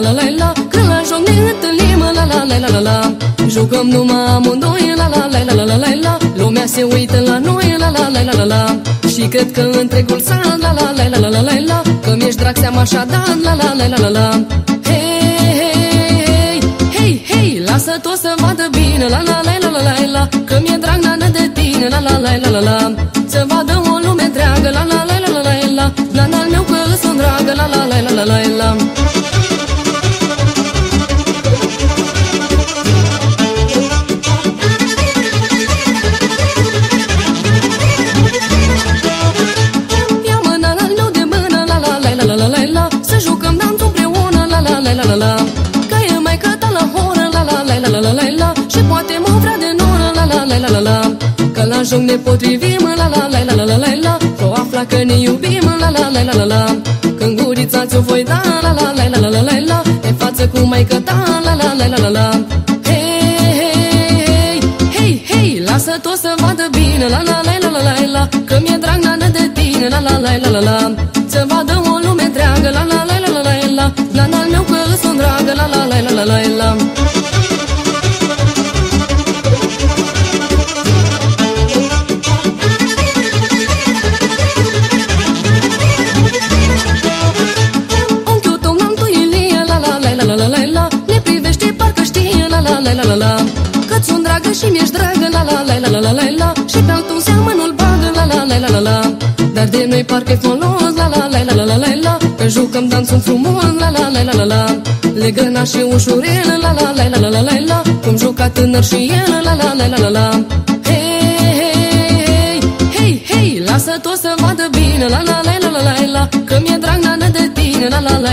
la la la la la la la Când la joc ne întâlnim la la la la la la Jucăm numai amândoi la la la la la la la la Lumea se uită la noi la la la la la la Și cred că întregul sat la la la la la la la la Că mi-ești drag seama așa da la la la la la la Hei, hei, hei, hei, lasă tot să vadă bine la la la la la la la Că mi-e drag nană de tine la la la la la la Să vadă o lume întreagă la la la la la la la La al meu că sunt dragă la la la la la la la la la la Că e mai căta la horă la la la la la la la la Și poate mă vrea de noră la la la la la la Că la joc ne potrivim la la la la la la la la Că o afla că ne iubim la la la la la la Când gurița ți-o voi da la la la la la la la la E față cu mai căta la la la la la la Hei, hei, hei, hei, lasă tot să vadă bine la la la la la la la Că mi-e drag nană de tine la la la la la la la la la la la la Că-ți sunt dragă și mi-ești dragă la la la la la la la la Și pe altul seamă nu-l bagă la la la la la la Dar de noi parcă-i folos la la la la la la la la Că jucăm dansul frumos la la la la la la Legăna și ușurel la la la la la la la la Cum juca tânăr și el la la la la la la Hei, hei, hei, hei, lasă tot să vadă bine la la la la la la la Că mi-e drag nană de tine la la la la la la